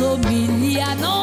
Μάνα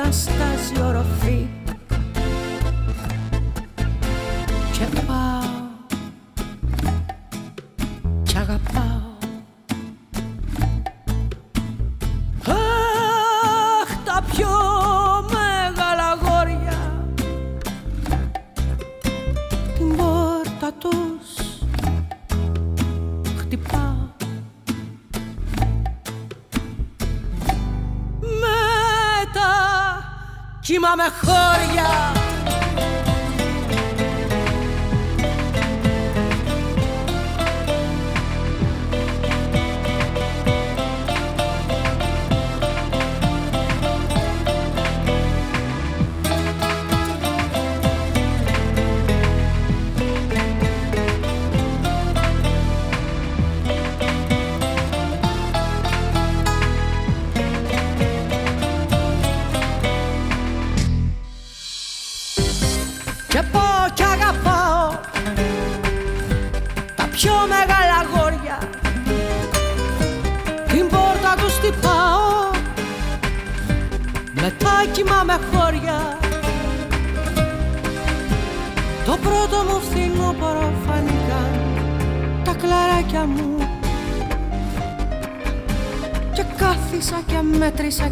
estás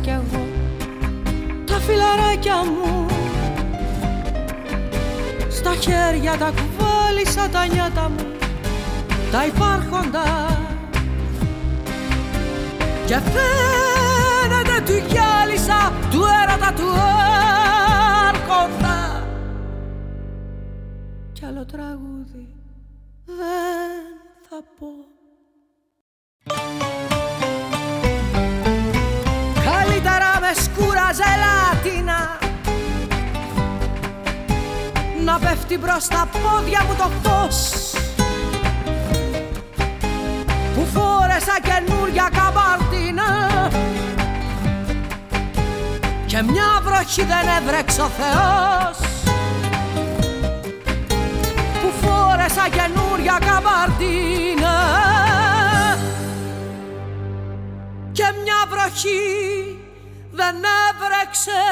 κι εγώ. Τα φιλαράκια μου. Στα χέρια τα κουβάλισα τα νιάτα μου. Τα υπάρχοντα. Και φαίνεται του γυάλισα του έρωτα του άρχοντα. Κι άλλο τραγούδι δεν θα πω με σκούρα ζελάτινα να πέφτει μπρος τα πόδια μου το φως. Που φόρεσα καινούρια καμπαρτίνα. Και μια βροχή δεν έβρεξε ο Θεός. Που φόρεσα καινούρια καμπαρτίνα. Και μια βροχή δεν έβρεξε.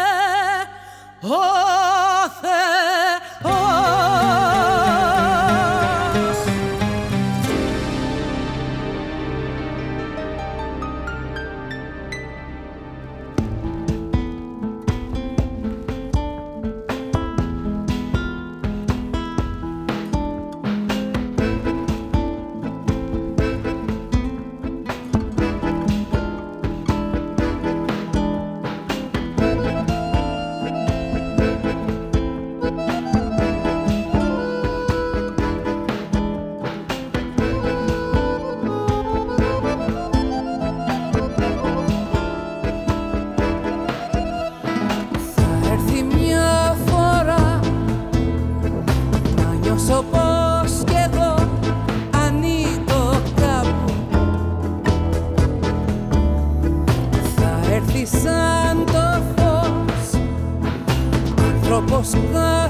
Ο Θεός τρόπος. Θα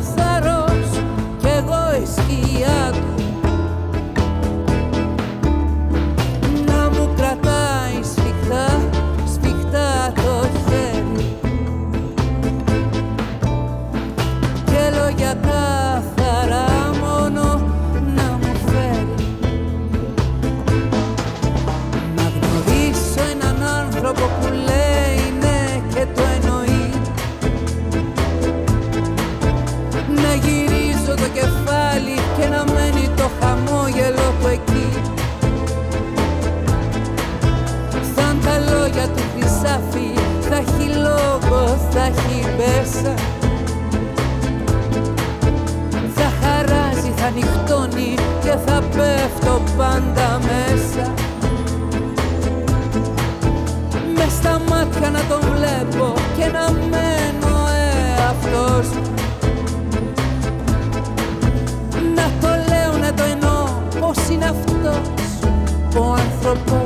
τα Θα χαράζει, θα νυχτώνει και θα πέφτω πάντα μέσα. Μες στα μάτια να τον βλέπω και να μένω εαυτός Να το λέω, να το εννοώ πως είναι αυτός ο άνθρωπος.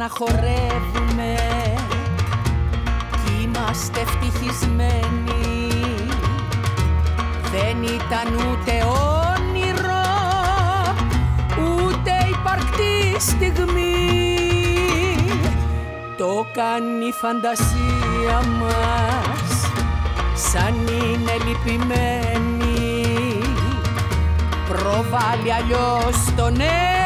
Να χορεύουμε κι είμαστε ευτυχισμένοι. Δεν ήταν ούτε όνειρο ούτε υπαρκτή στιγμή. Το κάνει η φαντασία μας σαν είναι λυπημένη. Προβάλλει αλλιώς τον έρωτα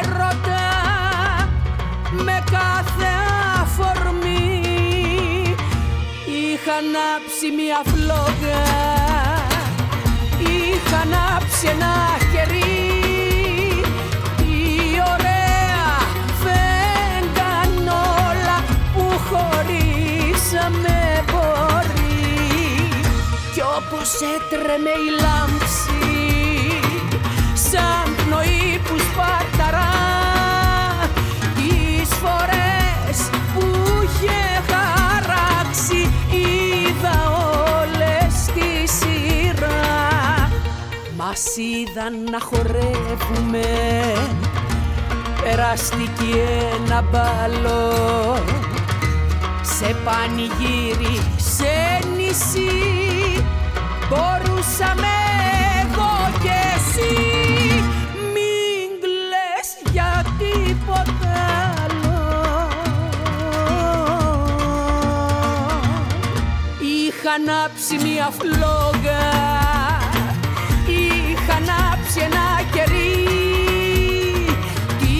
ανάψει μια φλόγα. Είχα ανάψει ένα κερί τι ωραία φέγγαν όλα που χωρίσαμε μπορεί κι όπως έτρεμε η λάμψη σαν πνοή που σπαταρά φορές που είχε χαράξει είδα όλες τη σειρά. Μας είδαν να χορεύουμε. Περάστηκε ένα μπαλό. Σε πανηγύρι, σε νησί. Μπορούσαμε εγώ και εσύ ανάψει μια φλόγα. Είχα ανάψει ένα κερί. Τι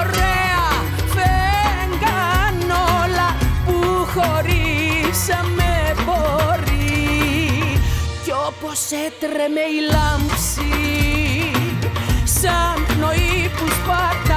ωραία φέγγαν όλα που χωρίσαμε μπορεί Κι όπως έτρεμε η λάμψη σαν πνοή που σπάρει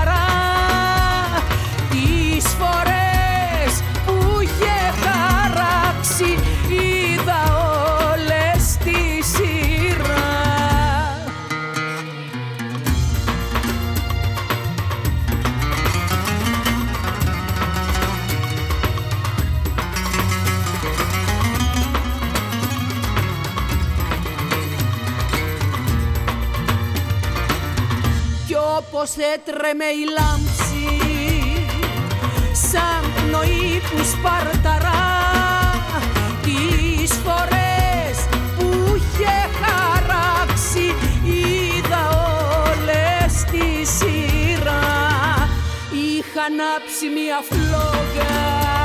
πως έτρεμε η λάμψη σαν πνοή που σπαρταρά τις φορές που είχε χαράξει είδα όλες τη σειρά. Είχα ανάψει μια φλόγα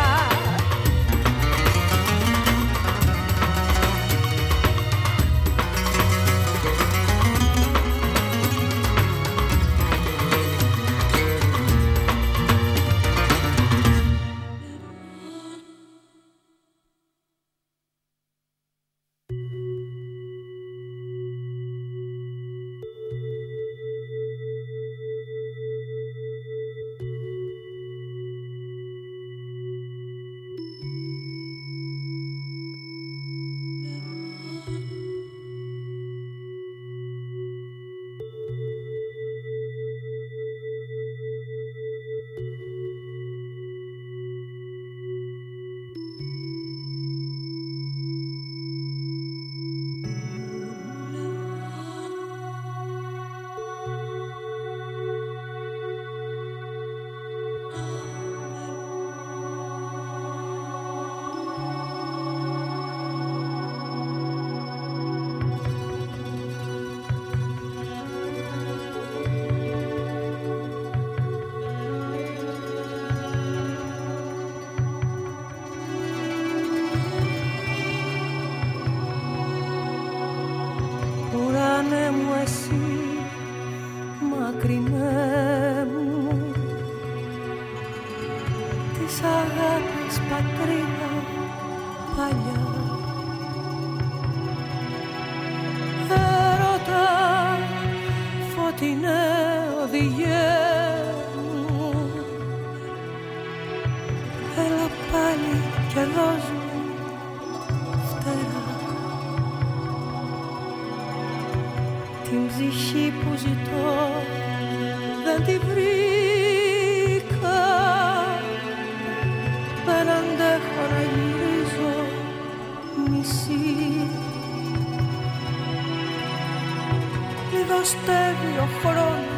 στέγει ο χρόνος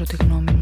εκφράζω τη γνώμη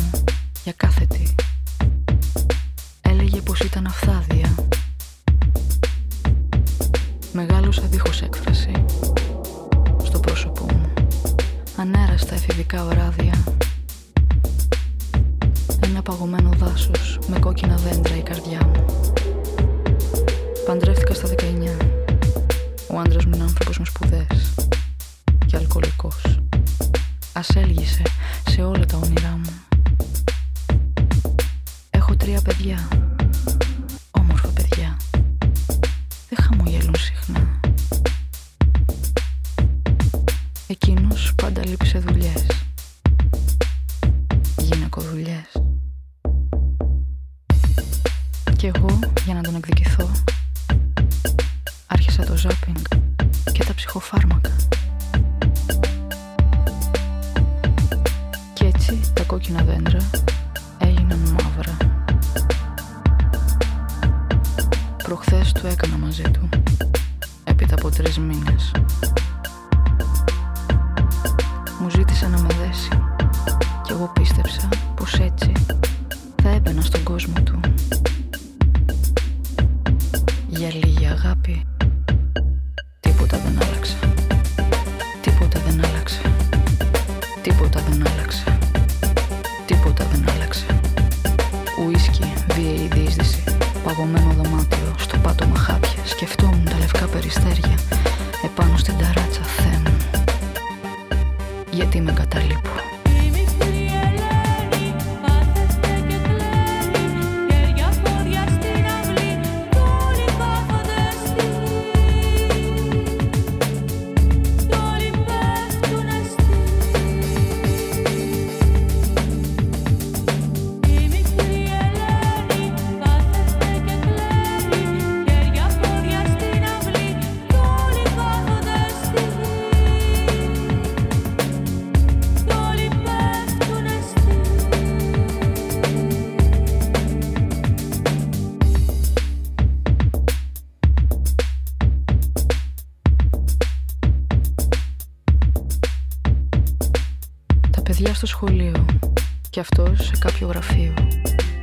σε κάποιο γραφείο.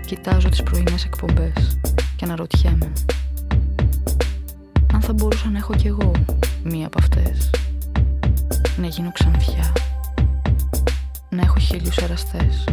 Κοιτάζω τις πρωινές εκπομπές και αναρωτιέμαι. Αν θα μπορούσα να έχω κι εγώ μία από αυτές. Να γίνω ξανθιά. Να έχω χίλιους εραστές.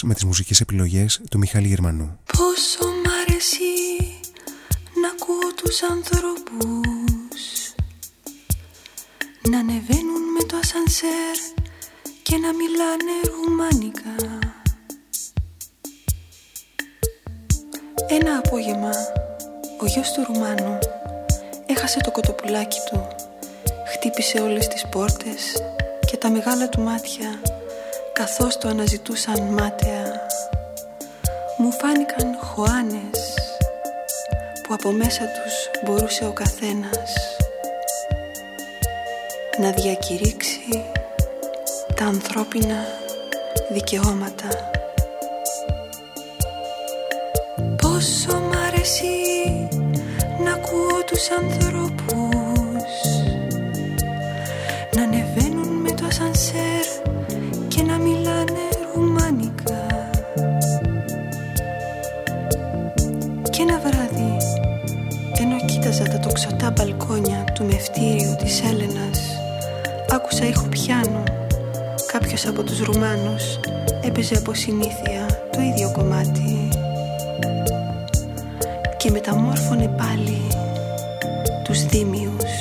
Δύο ώρες με τις μουσικές επιλογές του Μιχάλη Γερμανού. Πόσο μ' αρέσει να ακούω τους ανθρώπους να ανεβαίνουν με το ασανσέρ και να μιλάνε ρουμάνικα Ένα απόγευμα ο γιος του Ρουμάνου έχασε το κοτοπουλάκι του χτύπησε όλες τις πόρτες και τα μεγάλα του μάτια καθώς το αναζητούσαν μάταια μου φάνηκαν χωάνες που από μέσα τους μπορούσε ο καθένας να διακηρύξει τα ανθρώπινα δικαιώματα. Πόσο μ' αρέσει να ακούω τους ανθρώπους έπαιζε από συνήθεια το ίδιο κομμάτι. Και μεταμόρφωνε πάλι τους δίμιους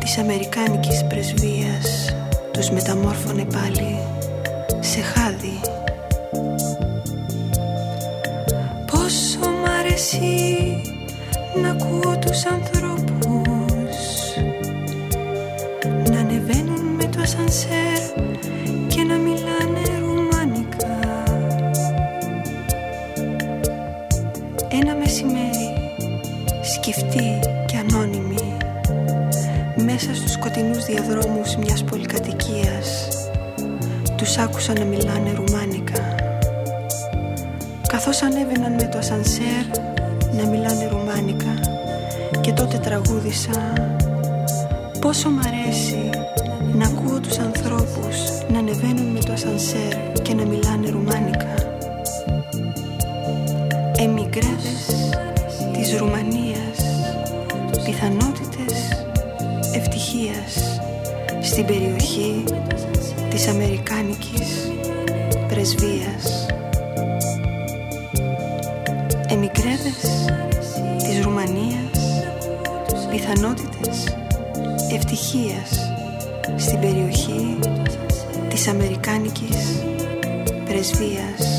της Αμερικάνικης πρεσβείας. Τους μεταμόρφωνε πάλι σε χάδι. Πόσο μ' αρέσει να ακούω τους ανθρώπους να ανεβαίνουν με το ασανσέρ διαδρόμους μιας πολυκατοικίας τους άκουσα να μιλάνε ρουμάνικα καθώς ανέβαιναν με το ασανσέρ να μιλάνε ρουμάνικα και τότε τραγούδισα Πόσο μ' αρέσει να ακούω τους ανθρώπους να ανεβαίνουν με το ασανσέρ και να μιλάνε ρουμάνικα. Εμιγράδες στην περιοχή της Αμερικάνικης πρεσβείας. Εμιγράδες της Ρουμανίας, πιθανότητες ευτυχίας στην περιοχή της Αμερικάνικης πρεσβείας.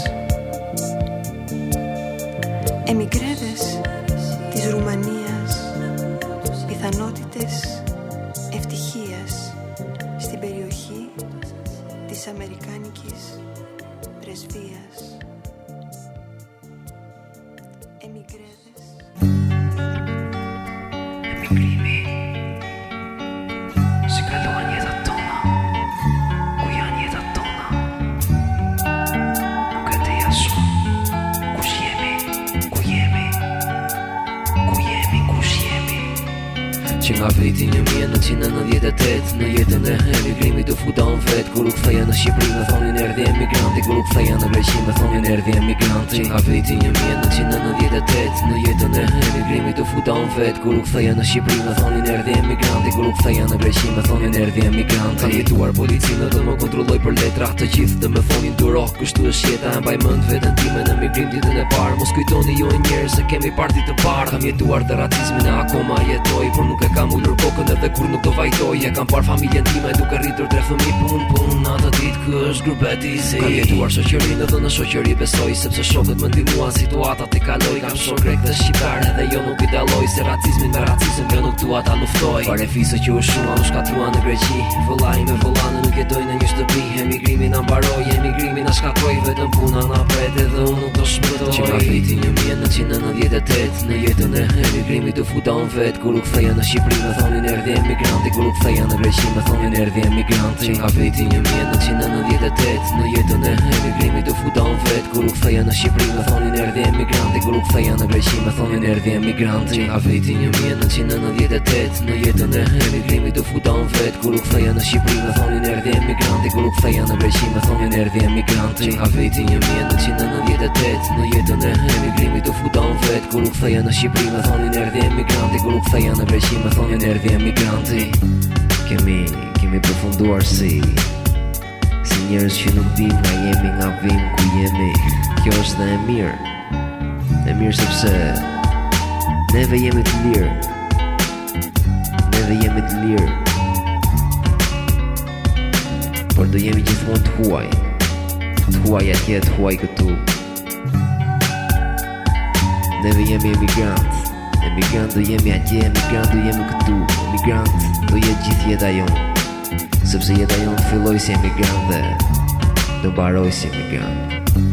U ktheja në Shqipëri me thonin erdi emigranti Kur u ktheja në Greqi me thonin erdi emigranti Kam jetuar policinë dhe më kontrolloj për letra Të gjithë të me thonin duro Kështu është jeta e mbaj mënd vetën time në migrim ditën e parë Mos kujtoni ju e njerë se kemi parti të parë. Kam jetuar të ratizmin e akoma jetoj Por nuk e kam ullur kokën edhe kur nuk do vajtoj. E kam par familjen time duke rritur tre fëmi pun pun. Atë ditë kë është grupeti i zi Kam jetuar shoqërinë dhe në shoqëri besoj Sepse shokët më ndimuan situatat i kaloj. Kam shok grek dhe shqiptar edhe jo nuk i daloj. Se racizmin me racizm jo nuk tua ta luftoj. Pare fisë që u shua u shkatrua në Greqi. Vëllaj me vëllanë nuk jetoj në një shtëpi. Emigrimin na mbaroj, emigrimin na shkatroj Vetëm puna na pret edhe unë nuk to szpital Ciekawy ty nie umiejętna cię na nawiedę tet Na jeden rechem i grimy do futon wet Gulu kwaja na się pliwa są nerwie emigranty Gulu kwaja na gleśnie ma są nerwie emigranty. Ciekawy ty nie umiejętna cię na nawiedę mje në jetën e emigrimit të futon vet. Kur u ktheja në Shqipëri më thonin erdhi emigranti. Kur u ktheja në Greqi më thonin erdhi emigranti. A viti 1998 Në jetën e emigrimi të futon vet. Kur u ktheja në Shqipëri më thonin erdhi emigranti. Kur u ktheja në Greqi më thonin erdhi emigranti. A viti 1998 Në jetën e emigrimi të futon vet. Kur u ktheja në Shqipëri më thonin erdhi emigranti. Kur u ktheja në Greqi më thonin erdhi emigranti. Kemi, kemi përfunduar si Si njerës që nuk dim nga jemi nga vim ku jemi. Kjo është dhe e mirë. E mirë sepse Neve jemi të lirë. Neve jemi të lirë. Por do jemi gjithmonë të huaj. Të huaj atje të huaj këtu. Neve jemi emigrant. Emigrant do jemi atje, emigrant do jemi këtu. Emigrant do jetë gjithë jonë Sepse jeta jonë filloj si emigrant dhe Do baroj si emigrant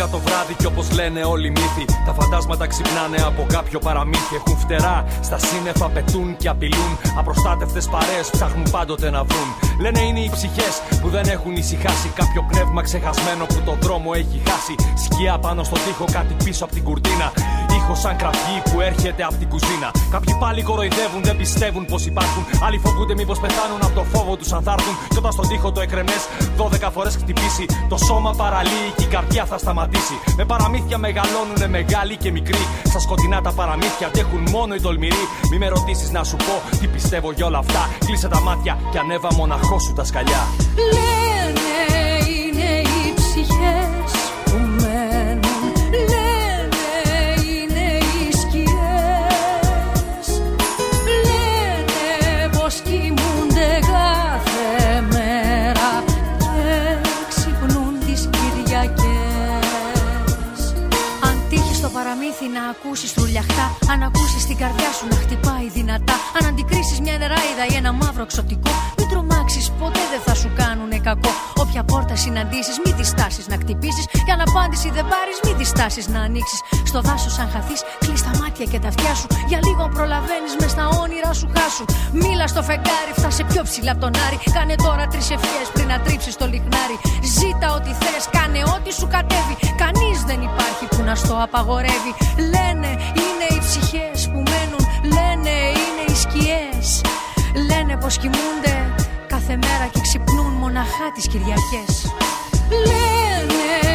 Είναι 12 το βράδυ και όπως λένε όλοι οι μύθοι, τα φαντάσματα ξυπνάνε από κάποιο παραμύθι. Έχουν φτερά, στα σύννεφα πετούν και απειλούν. Απροστάτευτες παρέες ψάχνουν πάντοτε να βρουν. Λένε είναι οι ψυχές που δεν έχουν ησυχάσει. Κάποιο πνεύμα ξεχασμένο που το δρόμο έχει χάσει. Σκιά πάνω στον τοίχο, κάτι πίσω από την κουρτίνα. Ήχο σαν κραυγή που έρχεται από την κουζίνα. Κάποιοι πάλι κοροϊδεύουν, δεν πιστεύουν πως υπάρχουν. Άλλοι φοβούνται μήπως πεθάνουν από το φόβο τους αν θα έρθουν. Κι όταν στον τοίχο το εκρεμές 12 φορές χτυπήσει, το σώμα παραλύει και η καρδιά θα σταματήσει. Με παραμύθια μεγαλώνουνε μεγάλοι και μικροί. Στα σκοτεινά τα παραμύθια αντέχουν μόνο οι τολμηροί. Μη με ρωτήσεις να σου πω τι πιστεύω για όλα αυτά. Κλείσε τα μάτια και ανέβα μοναχό σου τα σκαλιά. Λένε είναι οι ψυχές παραμύθι να ακούσεις τρουλιαχτά Αν ακούσεις την καρδιά σου να χτυπάει δυνατά. Αν αντικρίσεις μια νεράιδα ή ένα μαύρο ξωτικό Μην τρομάξεις ποτέ δεν θα σου κάνουνε κακό. Όποια πόρτα συναντήσεις μη τη στάσεις να χτυπήσεις. Και αν απάντηση δεν πάρεις μη τη στάσεις να ανοίξεις. Στο δάσος αν χαθείς κλείς τα μάτια και τα αυτιά σου. Για λίγο προλαβαίνεις μες στα όνειρά σου χάσου. Μίλα στο φεγγάρι φτάσε πιο ψηλά από τον Άρη. Κάνε τώρα τρεις ευχές πριν να τρίψεις το λιχνάρι Ζήτα ό,τι θες κάνε ό,τι σου κατέβει. Κανείς δεν υπάρχει που να στο απαγορεύει Λένε είναι οι ψυχές που μένουν Λένε είναι οι σκιές. Λένε πως κοιμούνται κάθε μέρα και ξυπνούν μοναχά τις Κυριακές. Λένε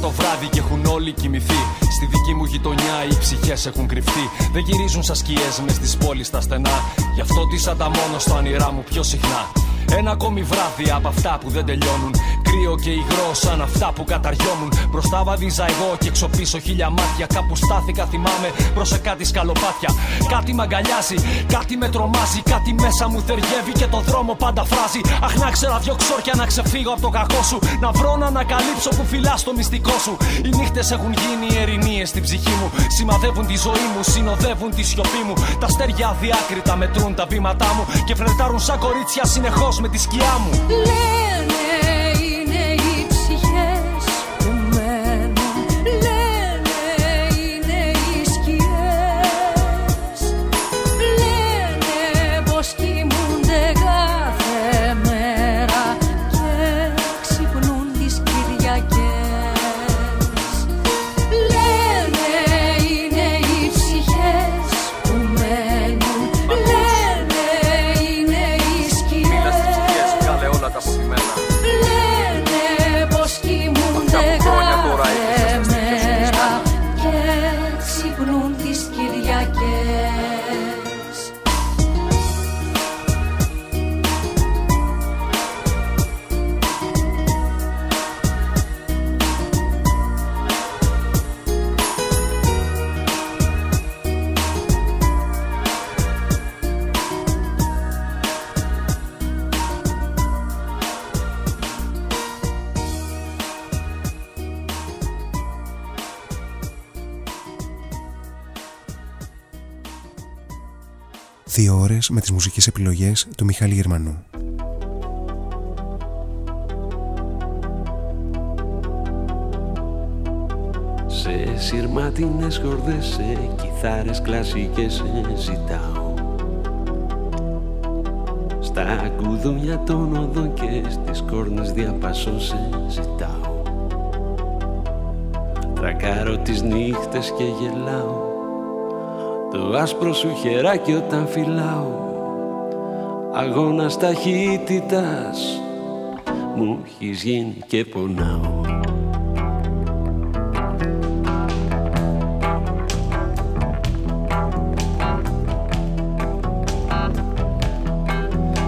το βράδυ και έχουν όλοι κοιμηθεί. Στη δική μου γειτονιά οι ψυχές έχουν κρυφτεί. Δεν γυρίζουν σαν σκιές μες στις πόλεις τα στενά. Γι' αυτό πισάντα μόνο στα όνειρά μου πιο συχνά. Ένα ακόμη βράδυ από αυτά που δεν τελειώνουν. Κρύο και υγρό σαν αυτά που καταριώνουν. Μπροστά βαδίζα εγώ και έξω πίσω χίλια μάτια. Κάπου στάθηκα, θυμάμαι, προς κάτι σκαλοπάτια. Κάτι μ' αγκαλιάζει, κάτι με τρομάζει. Κάτι μέσα μου θεργεύει και το δρόμο πάντα φράζει. Αχ, να ξέρα δυο ξόρκια να ξεφύγω από το κακό σου. Να βρω να ανακαλύψω που φυλά το μυστικό σου. Οι νύχτες έχουν γίνει ερηνίε στην ψυχή μου. Σημαδεύουν τη ζωή μου, συνοδεύουν τη σιωπή μου. Τα αστέρια αδιάκριτα μετρούν τα βήματά μου και φλερτάρουν σαν κορίτσια συνεχώς με τη σκιά μου. Μουσικές επιλογές του Μιχάλη Γερμανού. Σε σειρματινές χορδές, σε κιθάρες κλασικές σε ζητάω. Στα κουδούνια των οδών και στις κόρνες διαπασών σε ζητάω. Τρακάρω τις νύχτες και γελάω. Το άσπρο σου χεράκι όταν φυλάω Αγώνας ταχύτητας. Μου έχεις γίνει και πονάω.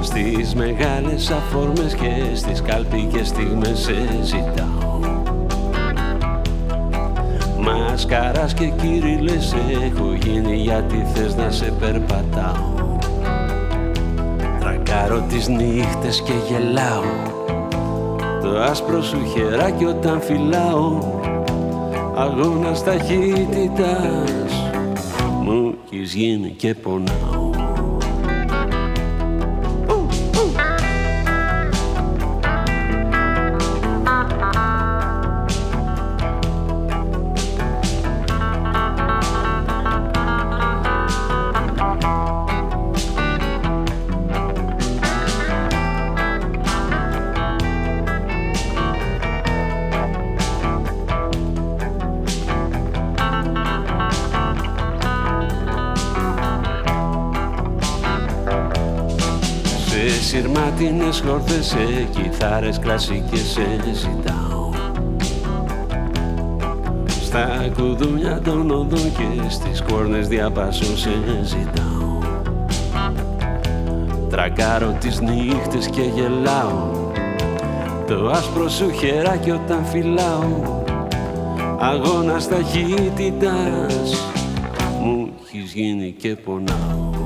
Στις μεγάλες αφόρμες και στις κάλπικες στιγμές σε ζητάω. Μασκαράς και κύριλες έχω γίνει γιατί θες να σε περπατάω Τρακάρω τις νύχτες και γελάω. Το άσπρο σου χεράκι όταν φυλάω Αγώνας ταχύτητας. Μου έχεις γίνει και πονάω χόρτες σε κιθάρες κλασικές σε ζητάω. Στα κουδούνια των οδών και στις κόρνες διαπάσως σε ζητάω. Τρακάρω τις νύχτες και γελάω. Το άσπρο σου χεράκι όταν φυλάω. Αγώνας ταχύτητας Μου έχεις γίνει και πονάω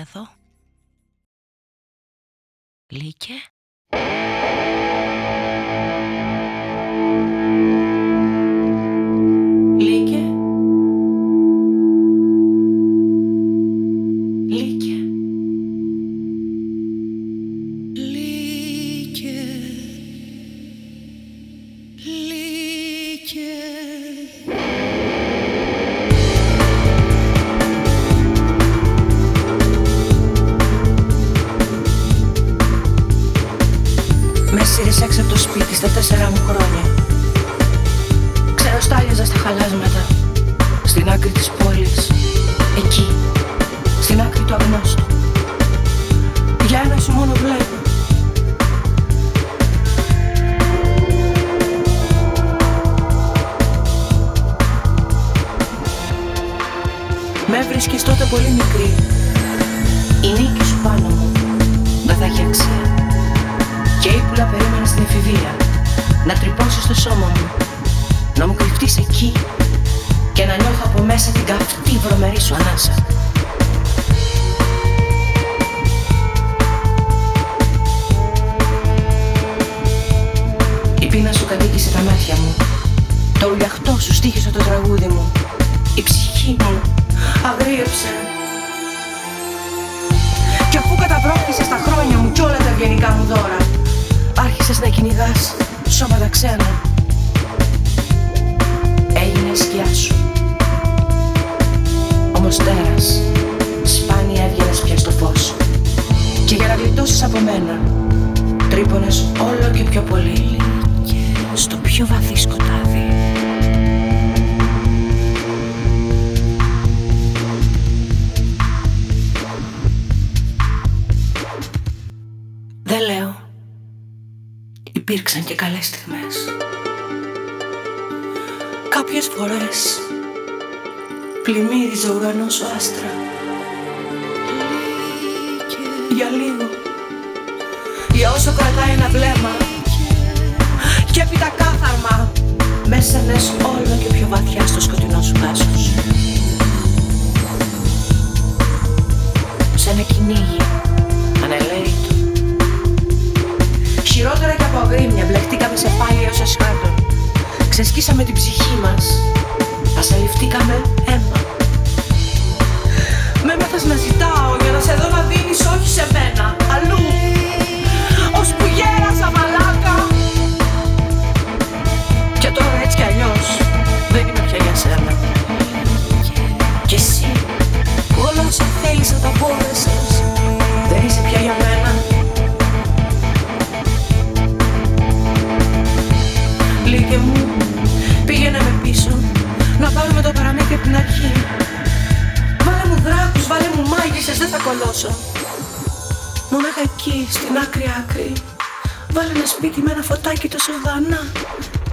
εδώ. Λύκε. πάντα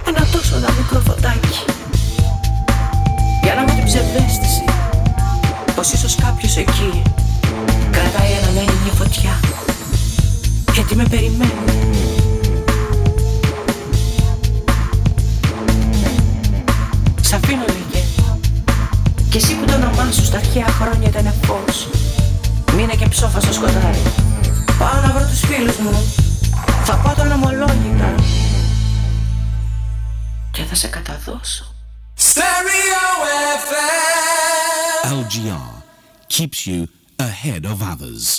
ένα, τόσο ένα μικρό φωτάκι. Για να μην την ψευδέστηση πως ίσως κάποιος εκεί κρατάει έναν μια φωτιά. Γιατί με περιμένει. Σ' αφήνω λέγε Κι εσύ που το όνομά σου στα αρχαία χρόνια ήταν φως Μείνε και ψόφα στο σκοτάδι. Πάω να βρω τους φίλους μου. Θα πάω τον αναμολόγητα και θα σε καταδώσω. Stereo FM. LGR keeps you ahead of others.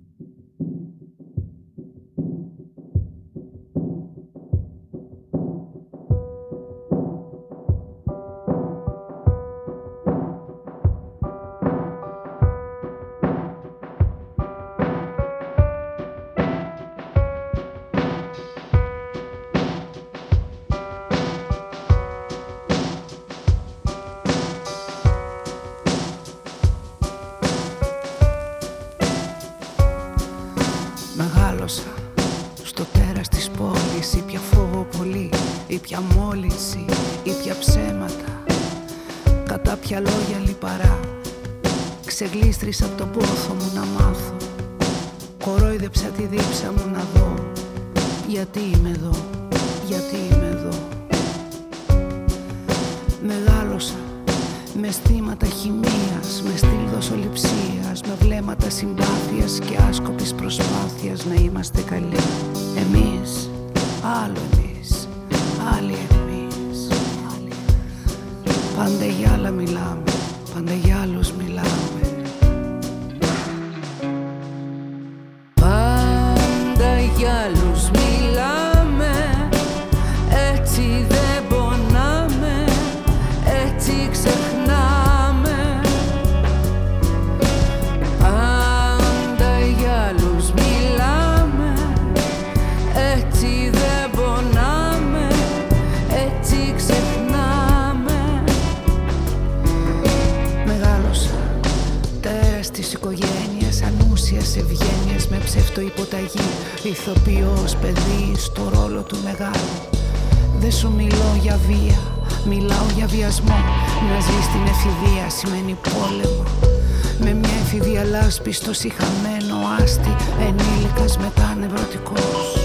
Εφηβεία λάσπη στο συχαμένο άστι Ενήλικας μετά νευρωτικός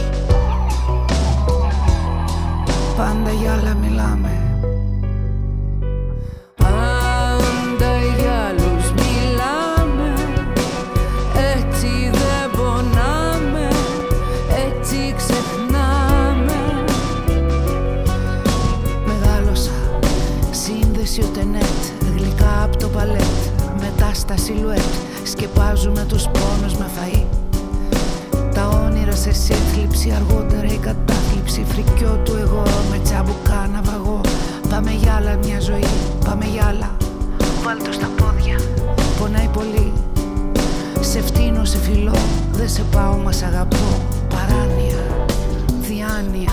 Πάντα για άλλα μιλάμε σύθλιψη, αργότερα η κατάθλιψη. Φρικιό του εγώ με τσαμπουκά ναυαγό Πάμε για άλλα μια ζωή, πάμε για άλλα. Βάλ' το στα πόδια, πονάει πολύ. Σε φτύνω, σε φιλώ, δεν σε πάω μας αγαπώ. Παράνοια, διάνοια,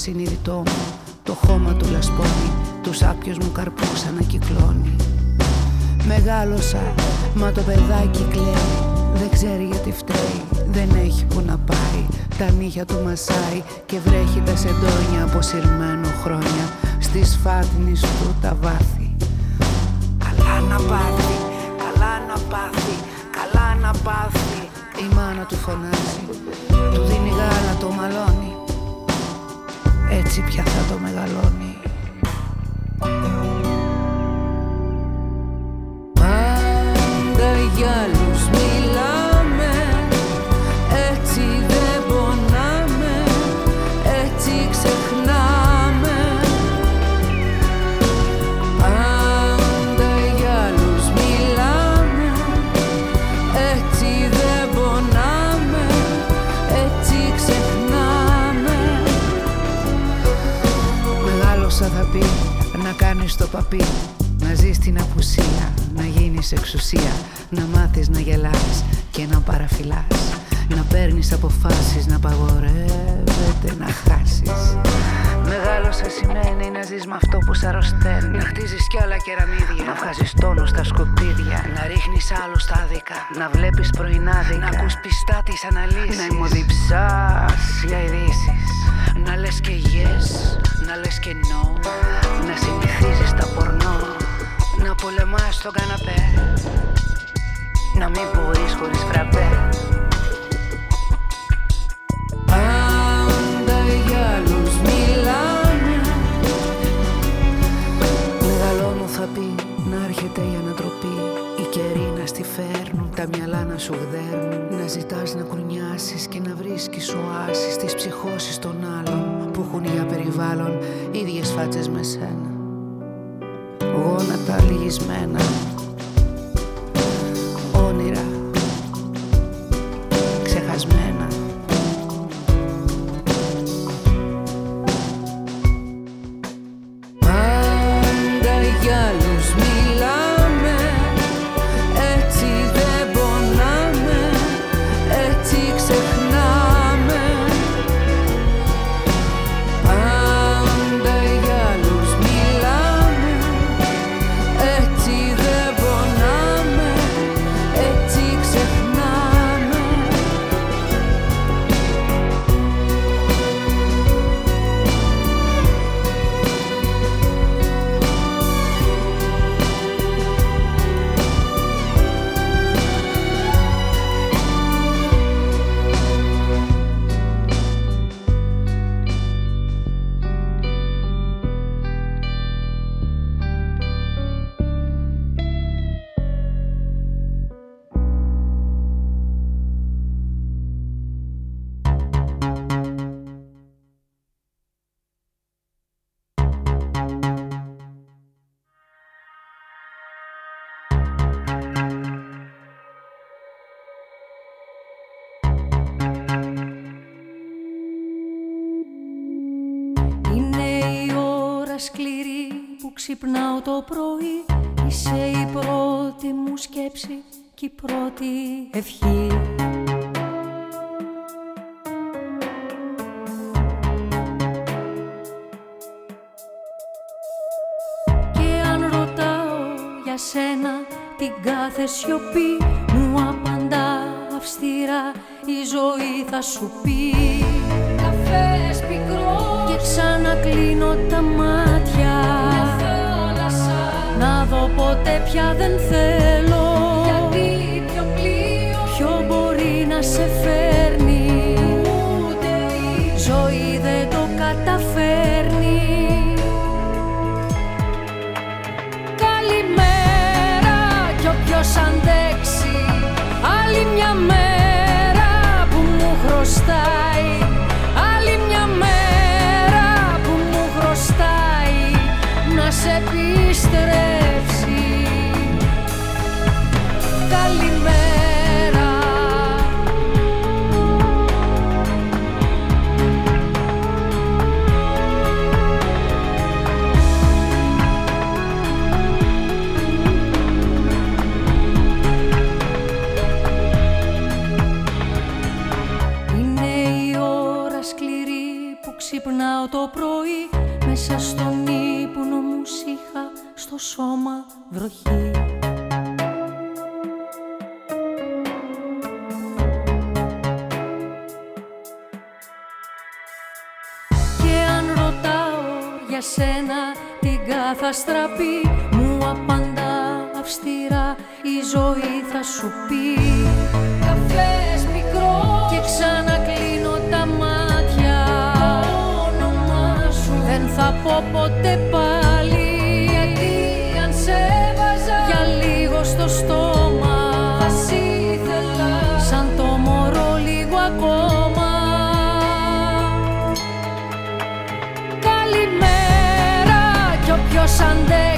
Το υποσυνείδητό μου Το χώμα του λασπώνει Τους άπιους μου καρπούς ανακυκλώνει. Μεγάλωσα Μα το παιδάκι κλαίει Δεν ξέρει γιατί φταίει Δεν έχει που να πάει. Τα νύχια του μασάει Και βρέχει τα σεντόνια Αποσυρμένο χρόνια. Στη σφάτνης του τα βάθη. Καλά να πάθει Καλά να πάθει Καλά να πάθει. Η μάνα του φωνάζει Του δίνει γάλα το μαλώνει Έτσι πια θα το μεγαλώνει παπί να ζεις την απουσία, να γίνεις εξουσία Να μάθεις να γελάς και να παραφυλάς Να παίρνεις αποφάσεις, να παγορεύεται να χάσεις Μεγάλωσα σημαίνει να ζεις με αυτό που σ' αρρωσταίνει. Να χτίζεις κι άλλα κεραμίδια. Να βγάζεις τόνο στα σκουπίδια. Να ρίχνεις άλλους τα άδικα. Να βλέπεις πρωινάδικα Να ακούς πιστά τις αναλύσεις. Να ημωδιψάς για ειδήσεις. Να λες και yes, να λες και no. Να συνηθίζεις τα πορνό. Να πολεμάς στον καναπέ. Να μην μπορείς χωρίς φραπέ. Πάντα για Μεγαλό μου θα πει να έρχεται η ανατροπή. Οι καιροί να στη φέρνουν, τα μυαλά να σου γδέρνουν Να ζητάς να κουνιάσεις και να βρίσκεις οάσεις Στις ψυχώσεις των άλλων που έχουν για περιβάλλον Ίδιες φάτσες με σένα. Γόνατα λυγισμένα Όνειρα Ξεχασμένα ξυπνάω το πρωί Είσαι η πρώτη μου σκέψη και η πρώτη ευχή. Και αν ρωτάω για σένα την κάθε σιωπή Μου απαντά αυστηρά η ζωή θα σου πει. Καφές πικρός Και ξανακλίνω τα μάτια να δω ποτέ πια δεν θέλω. Γιατί πιο πλοίο. Ποιο μπορεί να σε φέρνει το πρωί Μέσα στον ύπνο μου είχα στο σώμα βροχή. Και αν ρωτάω για σένα την καθαστραπή Μου απαντά αυστηρά η ζωή θα σου πει. Καφές μικρός Και ξανακλίνω θα πω ποτέ πάλι Γιατί αν σε έβαζα Για λίγο στο στόμα Θα σ' ήθελα Σαν το μωρό λίγο ακόμα. Καλημέρα κι όποιος αντέξει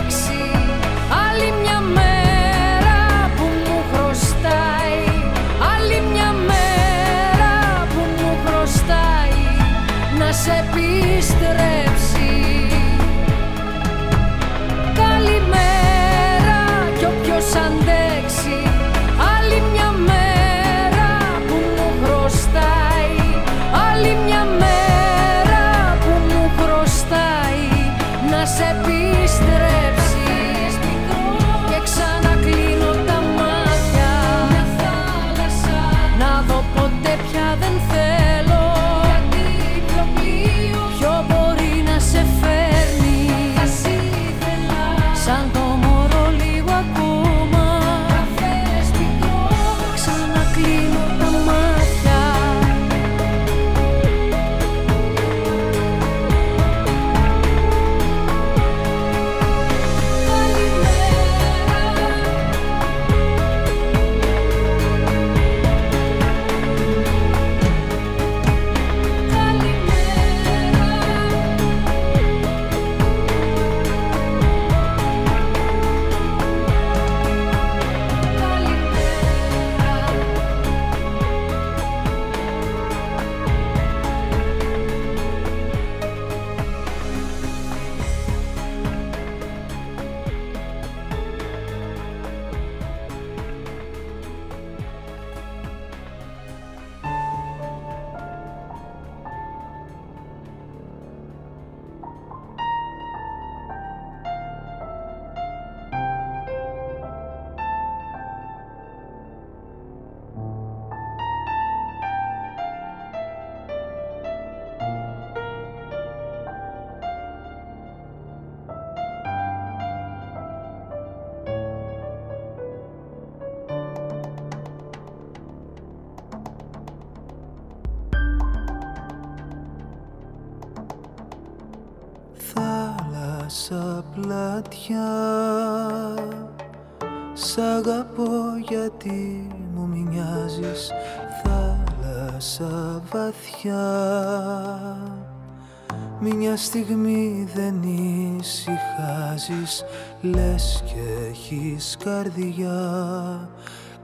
Λε Λες και έχεις καρδιά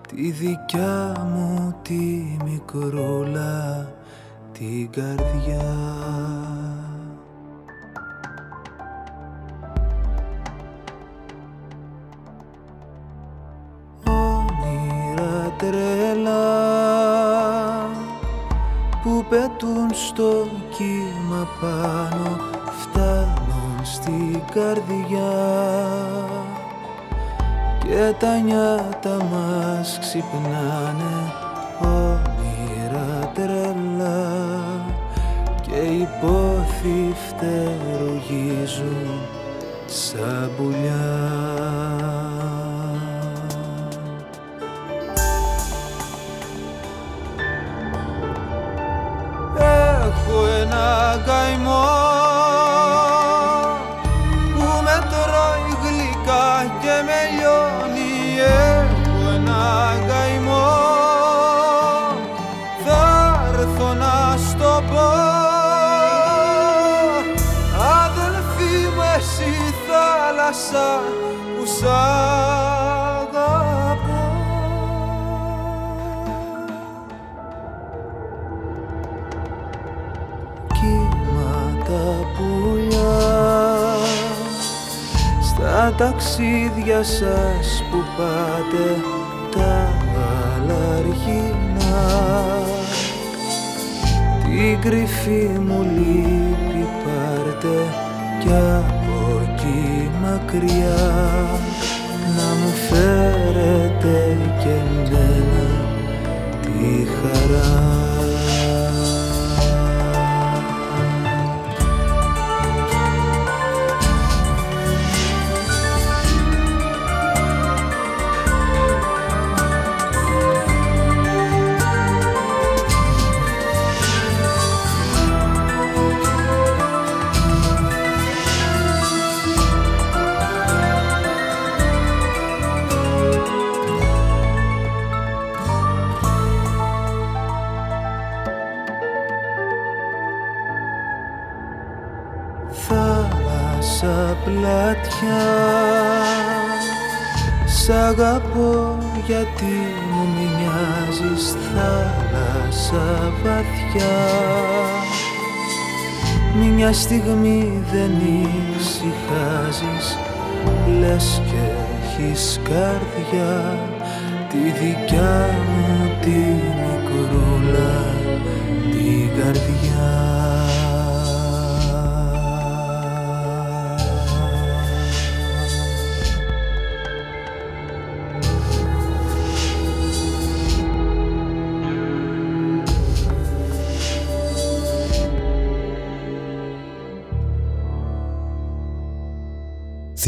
Τη δικιά μου τη μικρούλα Την καρδιά Όνειρα τρελά Που πετούν στο κύμα πάνω αυτά στην καρδιά. Και τα νιάτα μας ξυπνάνε όνειρα τρελά. Και οι πόθοι φτερουγίζουν σαν πουλιά. Έχω ένα καημό στα ταξίδια σας που πάτε τα γαλαργίνα την κρυφή μου λύπη πάρτε κι από εκεί μακριά. Να μου φέρετε και εμένα τη χαρά βαθιά Μια στιγμή δεν ησυχάζεις Λες και έχεις καρδιά. Τη δικιά μου τη μικρούλα την καρδιά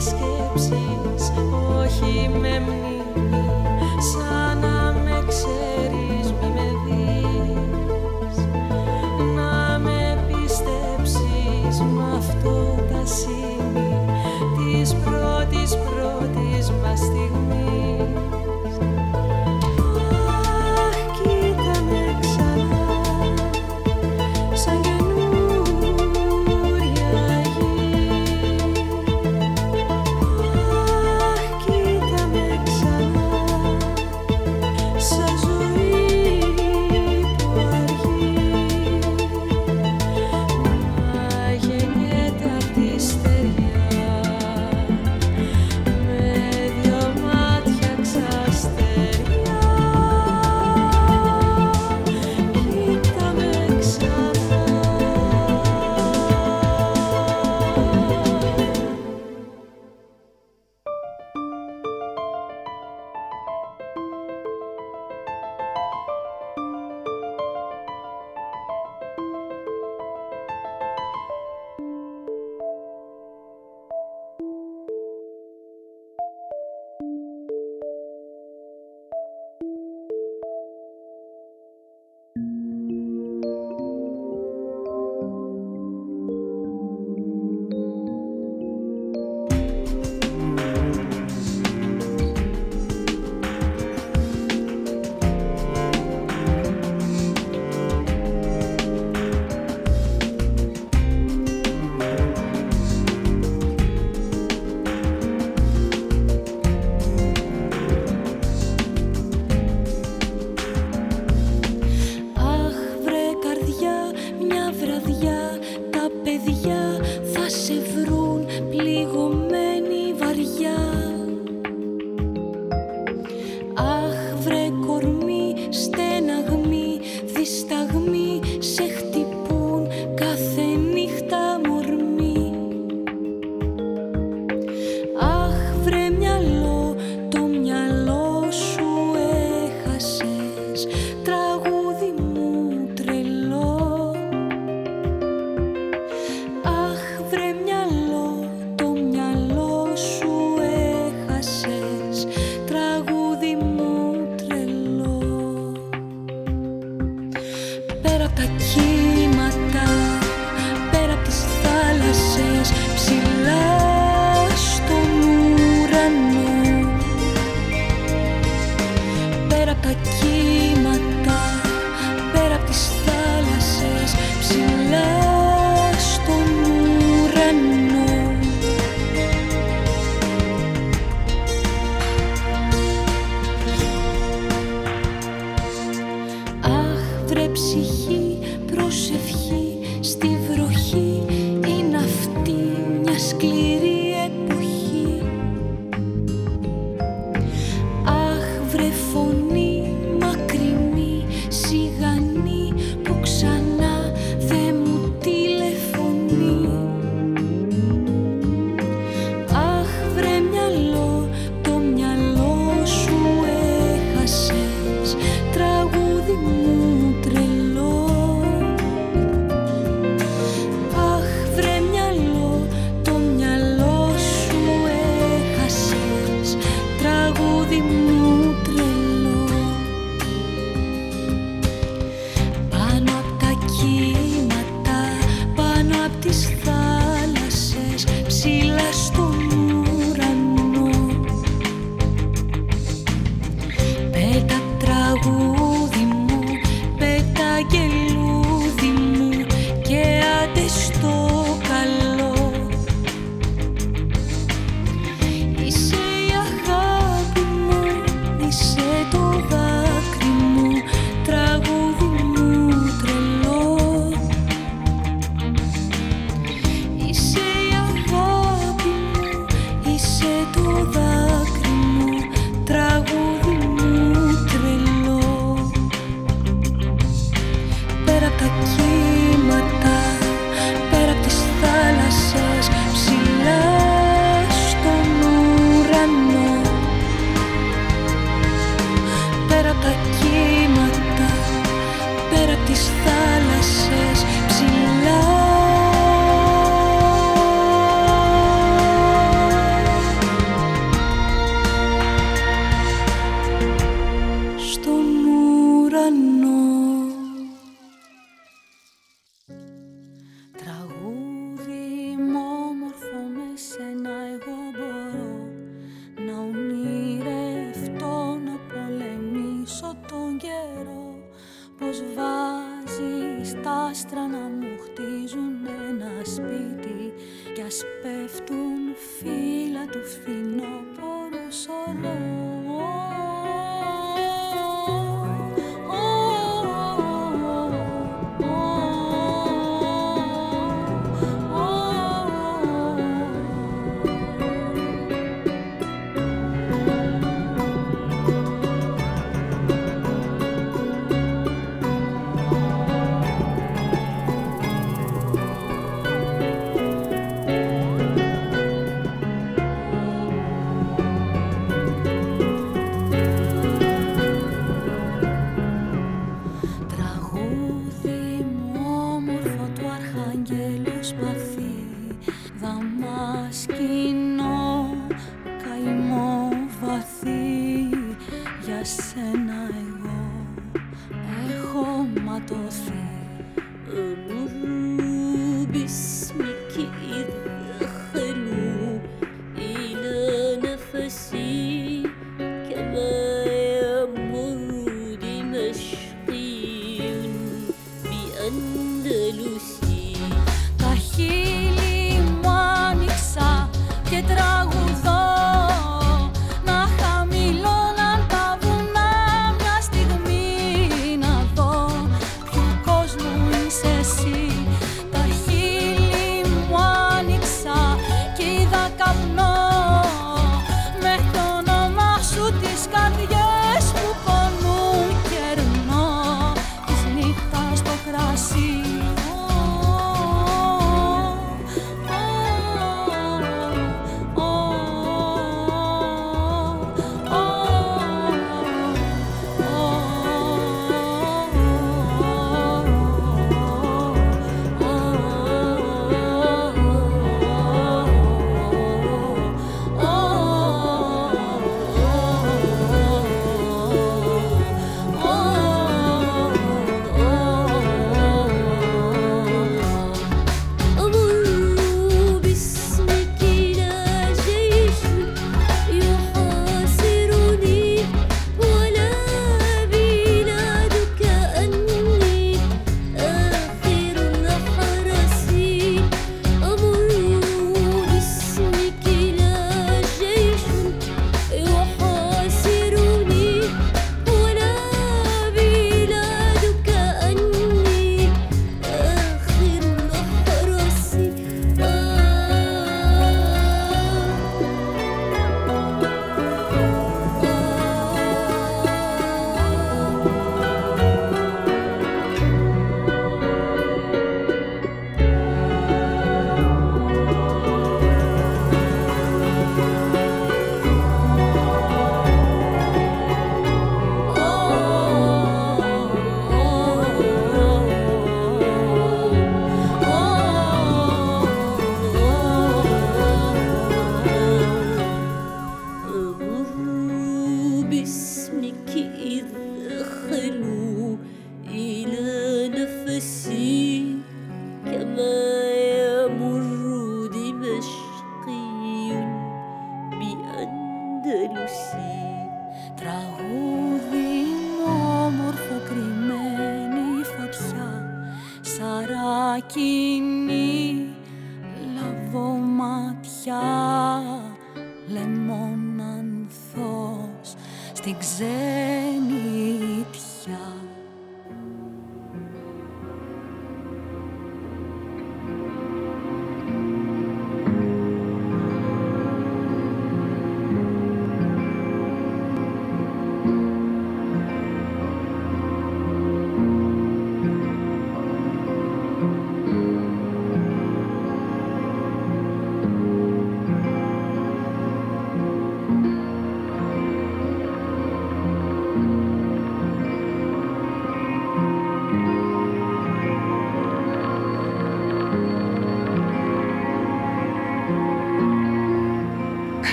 Σκέψεις, όχι με μνήμη Σαν να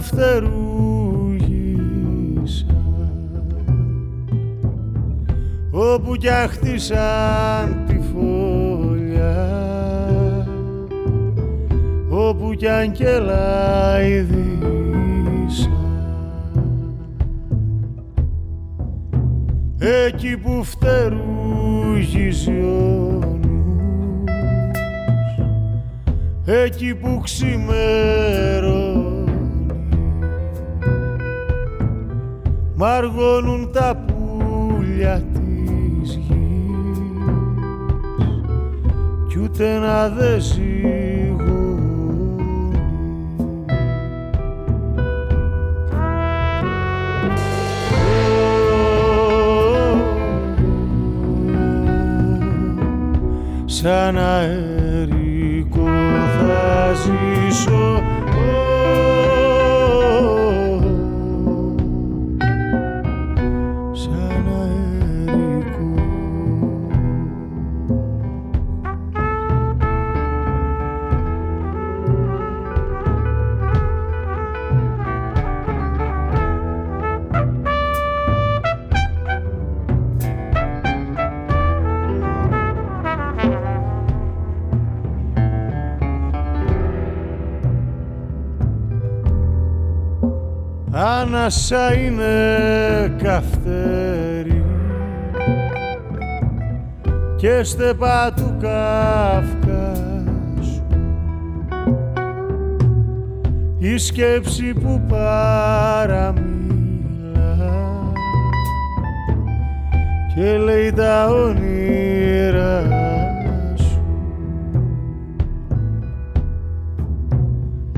Φτερούγησα όπου κι αχτίσαν τη φωλιά. Όπου κι αν κελάιδησα εκεί που φτερούγησε ο εκεί που ξημερώ μαργώνουν τα πουλιά της γης κι ούτε να δε σαν αερικό θα ζήσω και στεπά του Καυκάσου η σκέψη που παραμίλα. Και λέει τα όνειρα σου.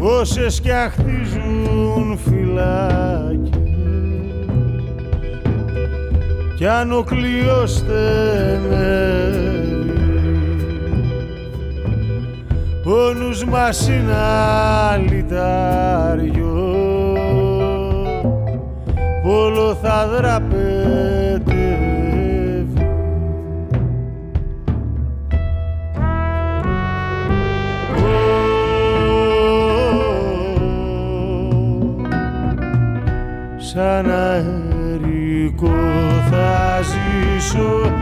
Όσες κι αχτίζουν φυλάκια κι αν ο κλειός στενεύει ο νους μας είναι αλυτάριο. Όλο θα δραπετεύει. Σαν αερικό θα ζήσω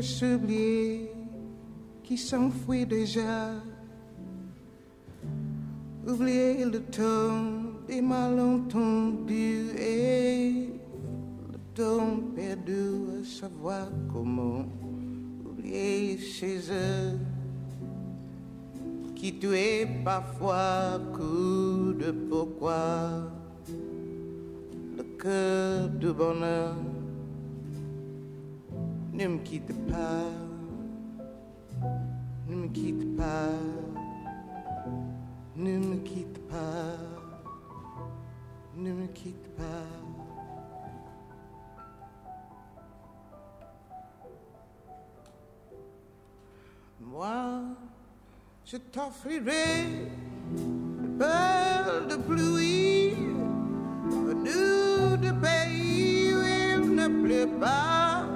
s'oublier, qui s'enfuit déjà. Oublier le ton des malentendus et le ton perdu à savoir comment oublier chez eux qui tuait parfois coup de pourquoi le cœur du bonheur ne me quitte pas, ne me quitte pas, ne me quitte pas, ne me quitte pas. Moi, je t'offrirai de belles de pluie, nous de pays où il ne pleut pas.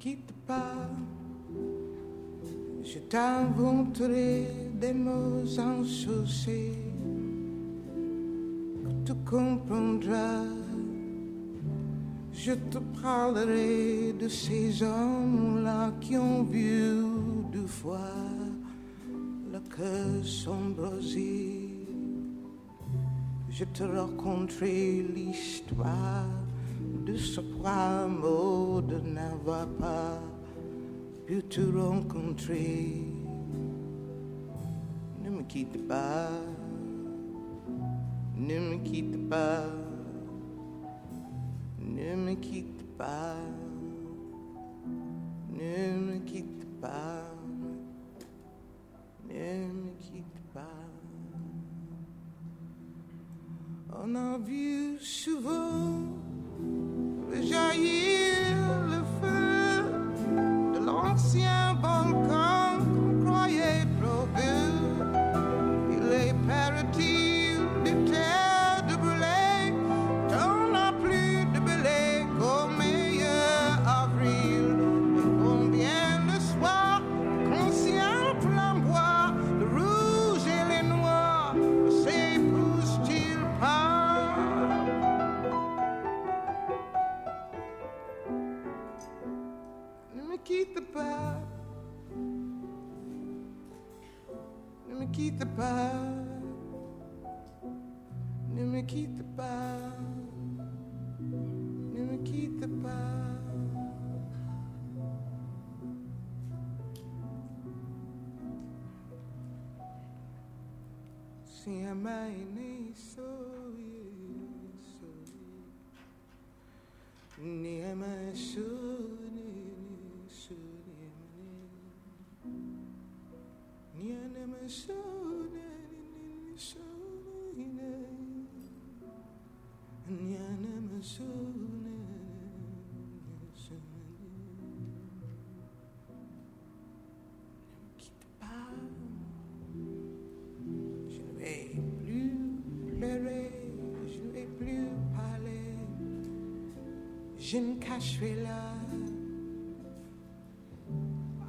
quitte pas. Je t'inventerai des mots insouciés que tu comprendras. Je te parlerai de ces hommes-là qui ont vu deux fois le cœur s'embraser. Je te raconterai l'histoire de ce trois mots de n'avoir pas pu te rencontrer. Ne me quitte pas, ne me quitte pas. Ne me quitte pas, je me cacherai là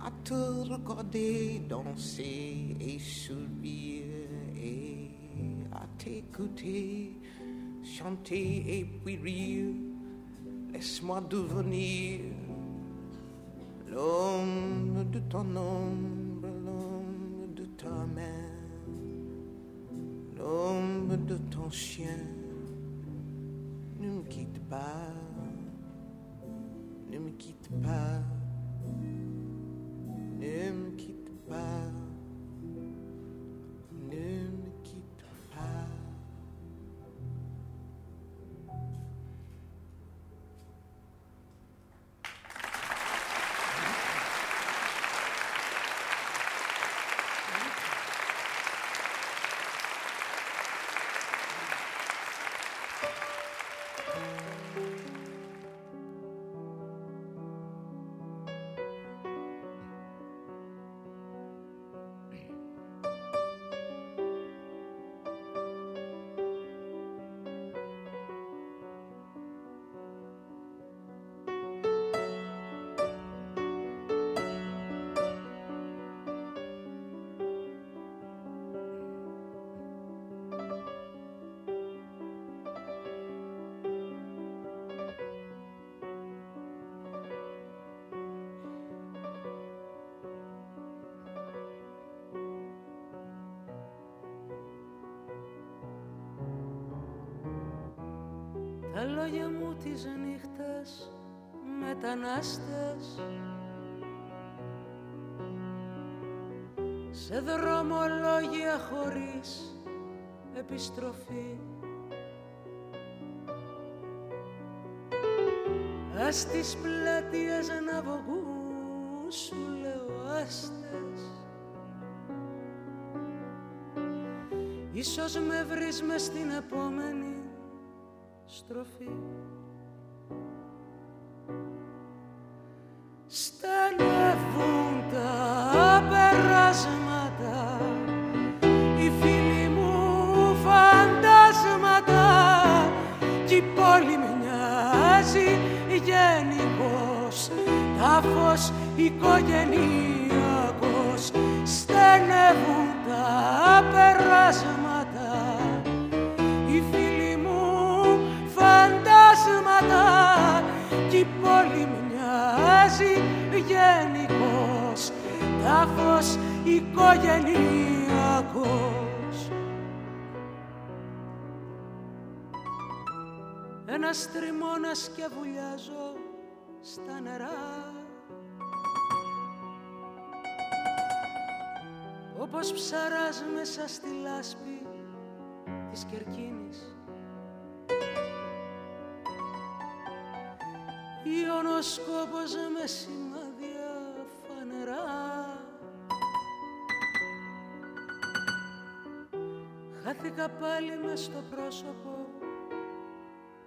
à te regarder danser et sourire et à t'écouter chanter et puis rire. Laisse-moi devenir l'homme de ton ombre, l'homme de ta main, l'homme de ton chien. Ne me quitte pas, quitte pas, Τα λόγια μου τις νύχτες μετανάστες. Σε δρομολόγια χωρίς επιστροφή. Ας τις πλατείες να βγουν σου λέω άστες. Ίσως με βρεις μες στην επόμενη Ένας τριμώνας και βουλιάζω στα νερά. Όπως ψαράς μέσα στη λάσπη της Κερκίνης. Ιωνοσκόπος με σημάδια φανερά. Χάθηκα πάλι μες στο πρόσωπο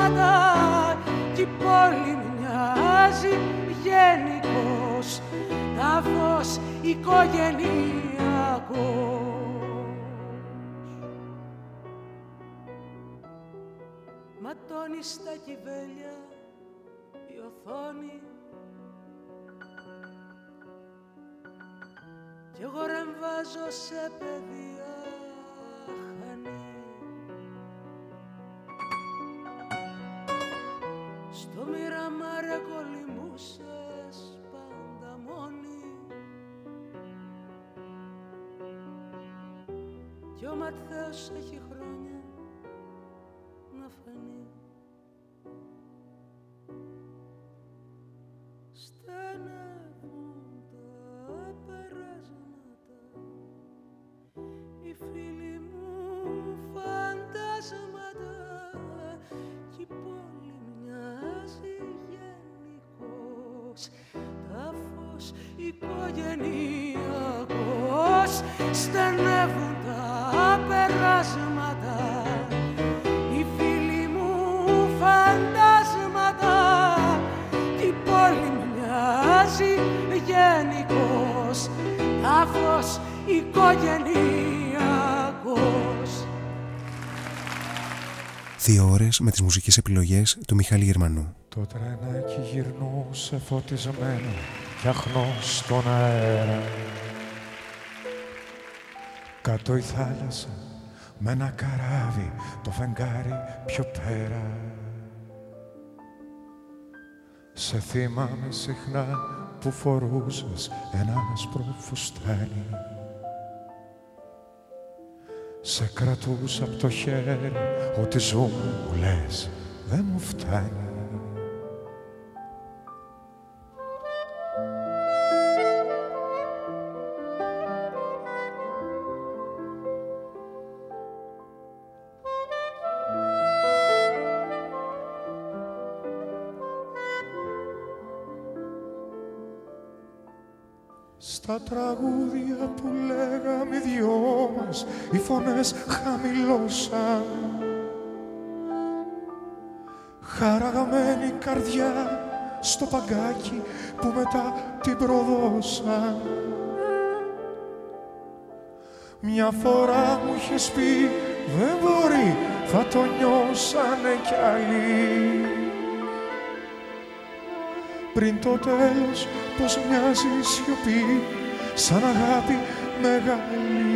φαντάσματα Κι η πόλη μοιάζει γενικός οικογενειακός Ματώνει στα κυβέλια η οθόνη. Κι εγώ ρεμβάζω σε παιδεία Στο μοίραμα κολυμπούσες πάντα μόνη. Κι ο Ματθαίος έχει χρόνια με τις μουσικές επιλογές του Μιχάλη Γερμανού. Το τρενάκι γυρνούσε φωτισμένο κι αχνός στον αέρα. Κάτω η θάλασσα με ένα καράβι το φεγγάρι πιο πέρα. Σε θυμάμαι συχνά που φορούσες ένα άσπρο φουστάνι Σε κρατούσα από το χέρι ότι ζούμε μου λες δεν μου φτάνει Στα τραγούδια που λέγαμε οι δυος μας οι φωνές χαμηλώσαν. Χαραγμένη καρδιά στο παγκάκι που μετά την προδώσαν. Μια φορά μου είχες πει δεν μπορεί θα το νιώσανε κι άλλοι πριν το τέλος πως μοιάζει η σιωπή σαν αγάπη μεγάλη.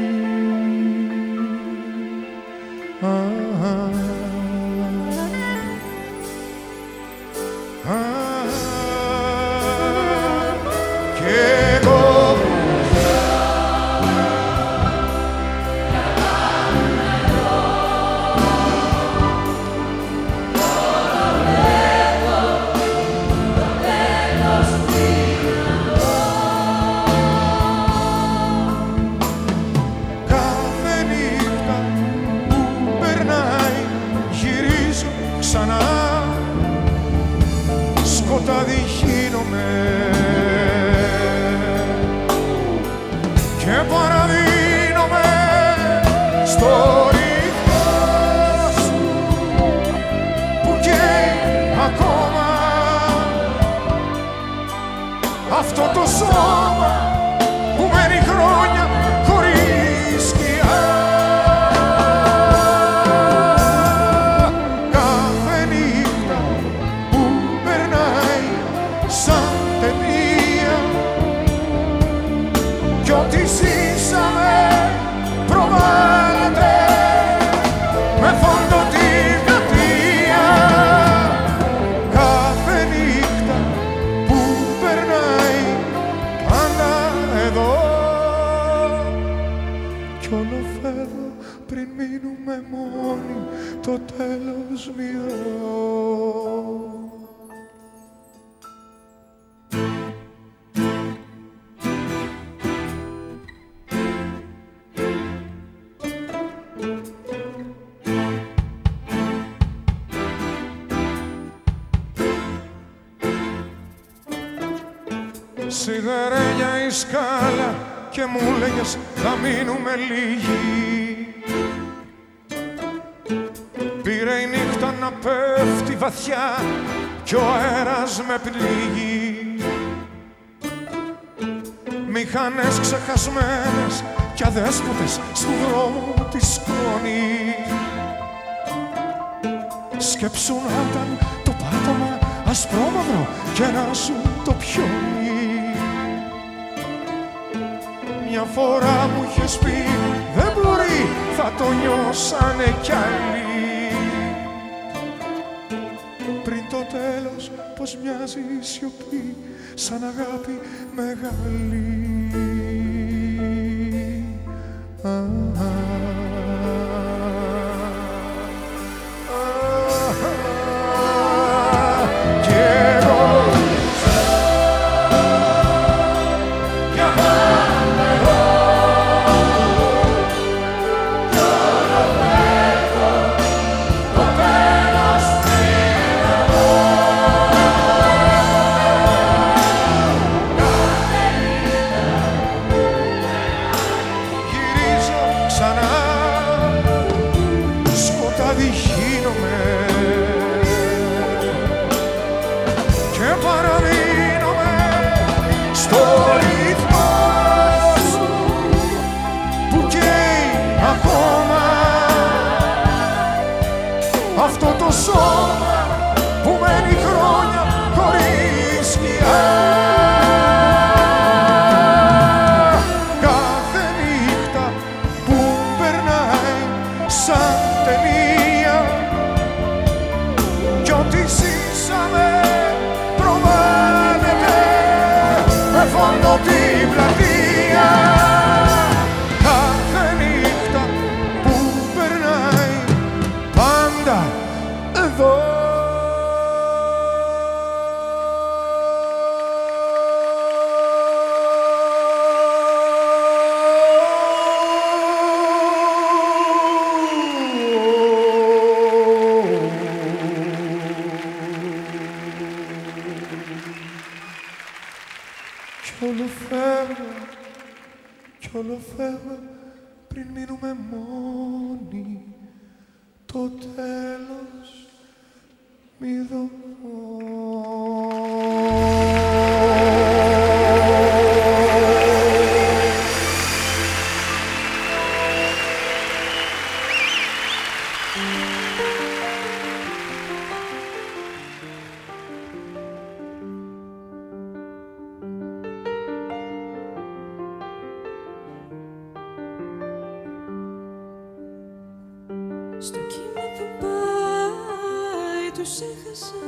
Μείνουμε λίγοι. Πήρε η νύχτα να πέφτει βαθιά κι ο αέρας με πλήγει Μη μηχανές ξεχασμένες κι αδέσποτες στου δρόμου τη σκόνη. Σκέψου να ήταν το πάτωμα ασπρόμαυρο και να σου το πιόνι Μια φορά μου είχες πει δεν μπορεί θα το νιώσανε κι άλλοι Πριν το τέλος πως μοιάζει η σιωπή σαν αγάπη μεγάλη Στη μέση ακριβώς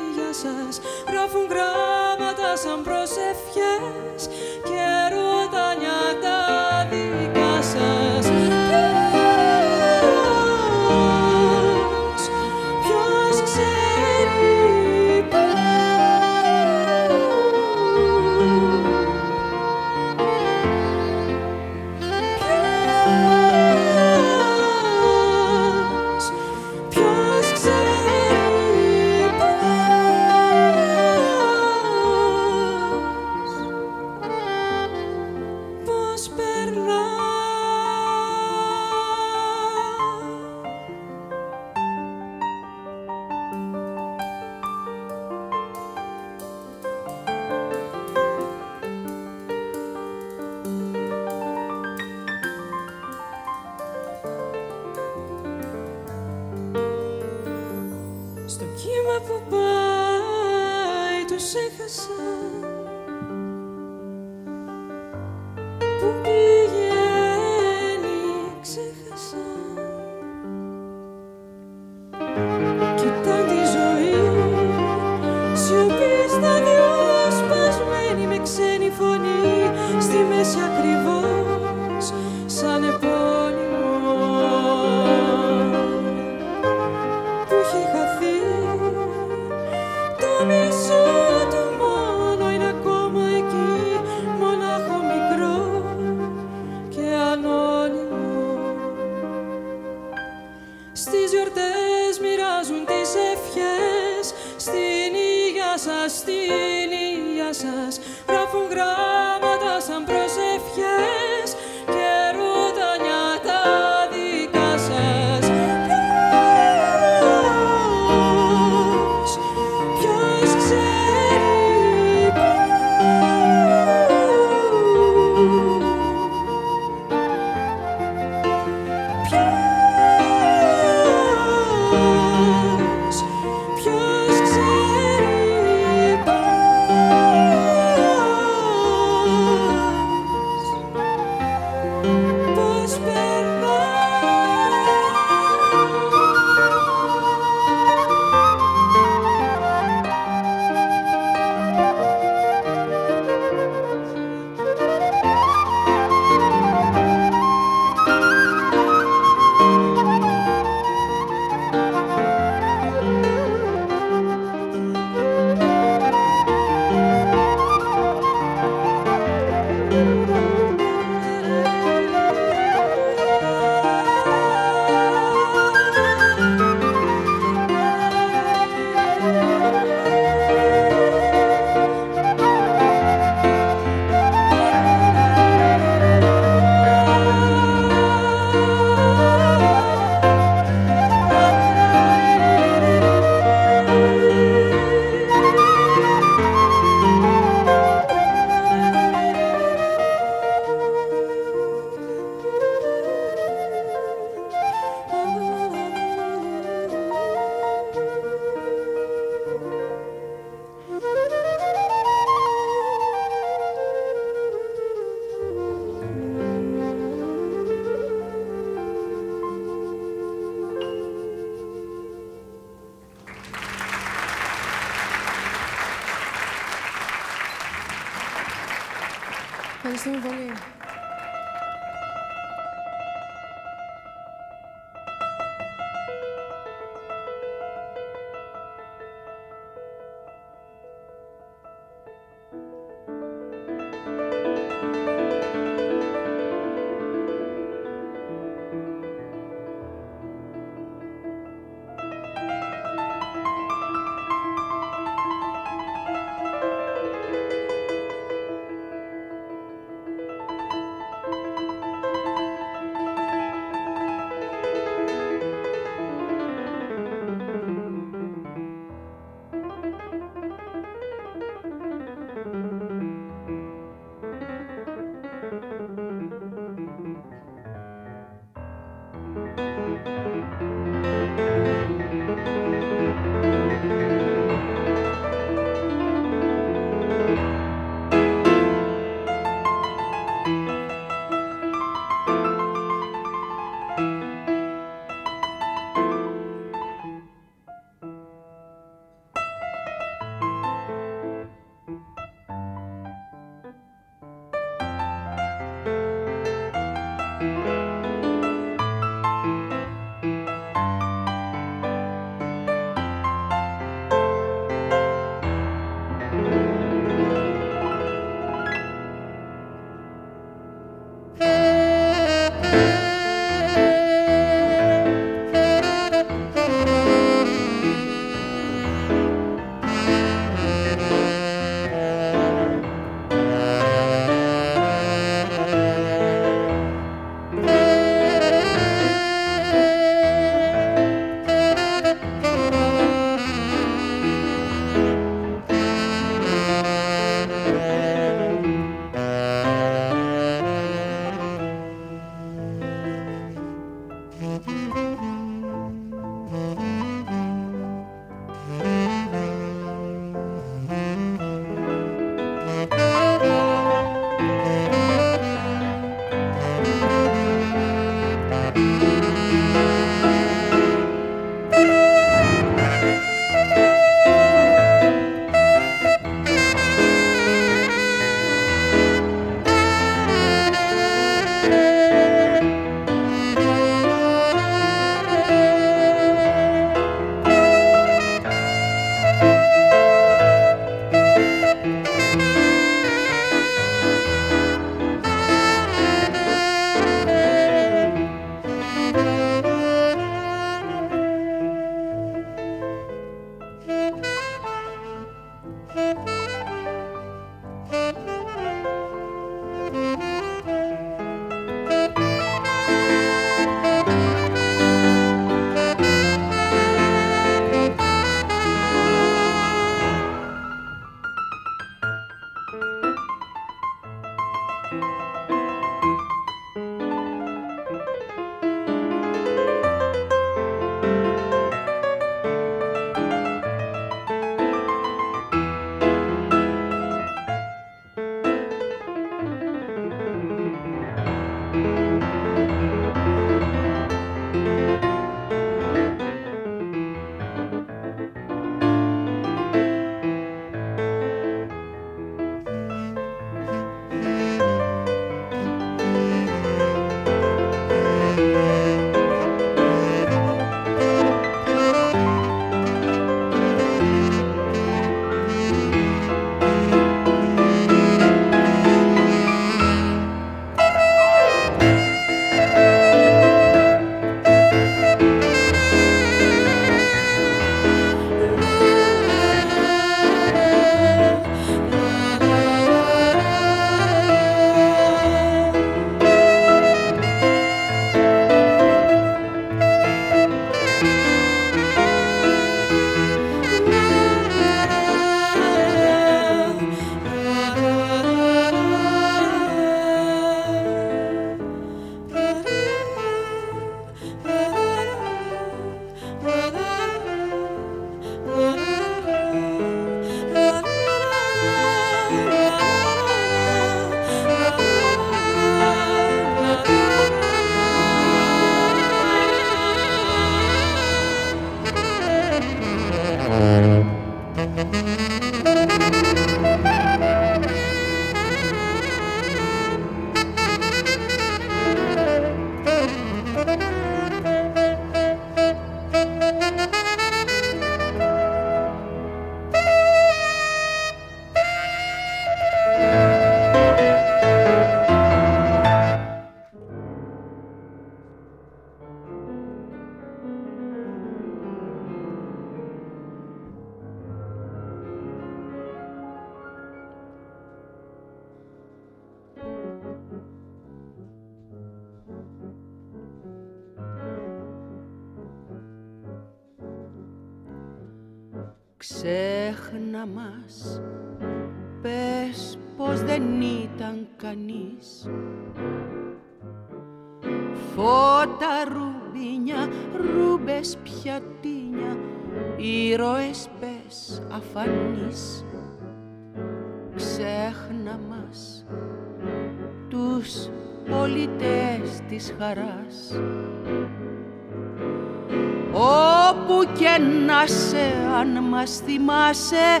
μας θυμάσαι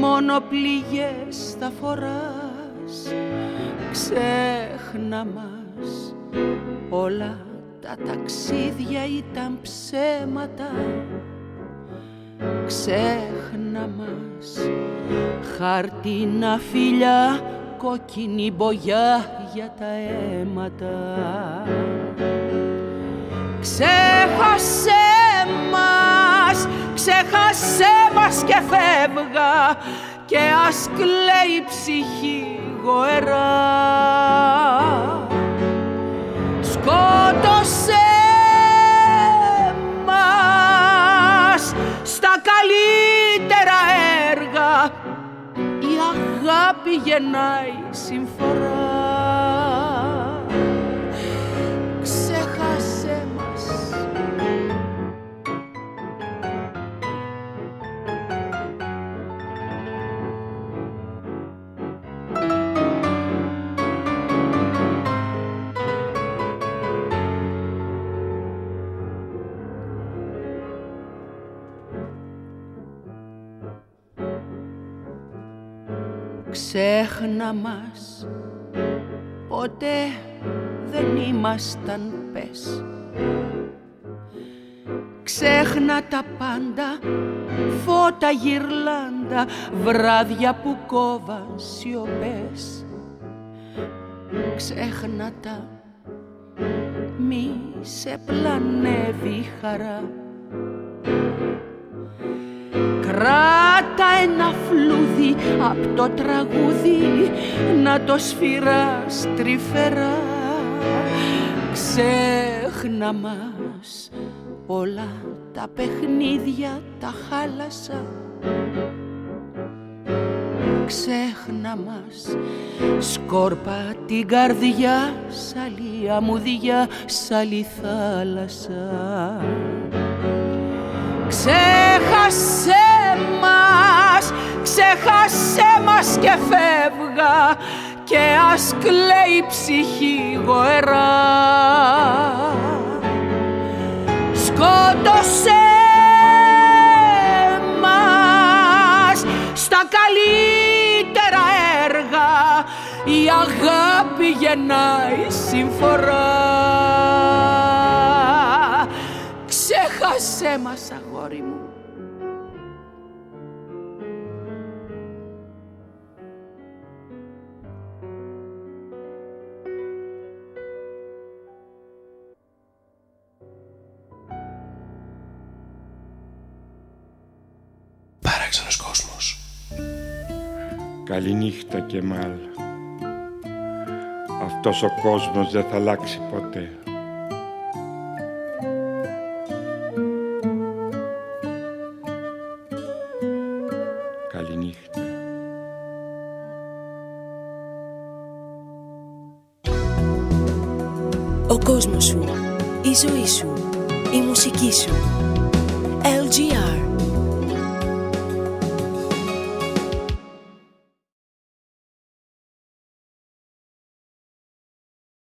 Μόνο πληγές θα φοράς. Ξέχνα μας Όλα τα ταξίδια ήταν ψέματα. Ξέχνα μας Χαρτίνα φιλιά Κόκκινη μπογιά για τα αίματα. Ξέχασε μας, ξέχασέ μας και φεύγα και ας κλαίει η ψυχή γοερά. Σκότωσέ μας στα καλύτερα έργα η αγάπη γεννάει συμφορά. Ξέχνα μας. Ποτέ δεν ήμασταν πες. Ξέχνα τα πάντα Φώτα γυρλάντα Βράδια που κόβαν σιωπές. Ξέχνα τα Μη σε πλανεύει η χαρά Κράτα ένα φλούδι απ' το τραγούδι να το σφυράς τρυφερά. Ξέχνα μας όλα τα παιχνίδια τα χάλασα. Ξέχνα μας σκόρπα την καρδιά σαλή αμμουδιά σαλή θάλασσα Ξέχασε μας, ξέχασε μας και φεύγα και ας κλαίει η ψυχή γοερά. Σκότωσε μας στα καλύτερα έργα η αγάπη γεννάει συμφορά. Ξέχασέ μας αγόρι μου. Παράξενος κόσμος. Καληνύχτα και μάλ Αυτός ο κόσμος δεν θα αλλάξει ποτέ κόσμος σου, η ζωή σου, η μουσική σου. LGR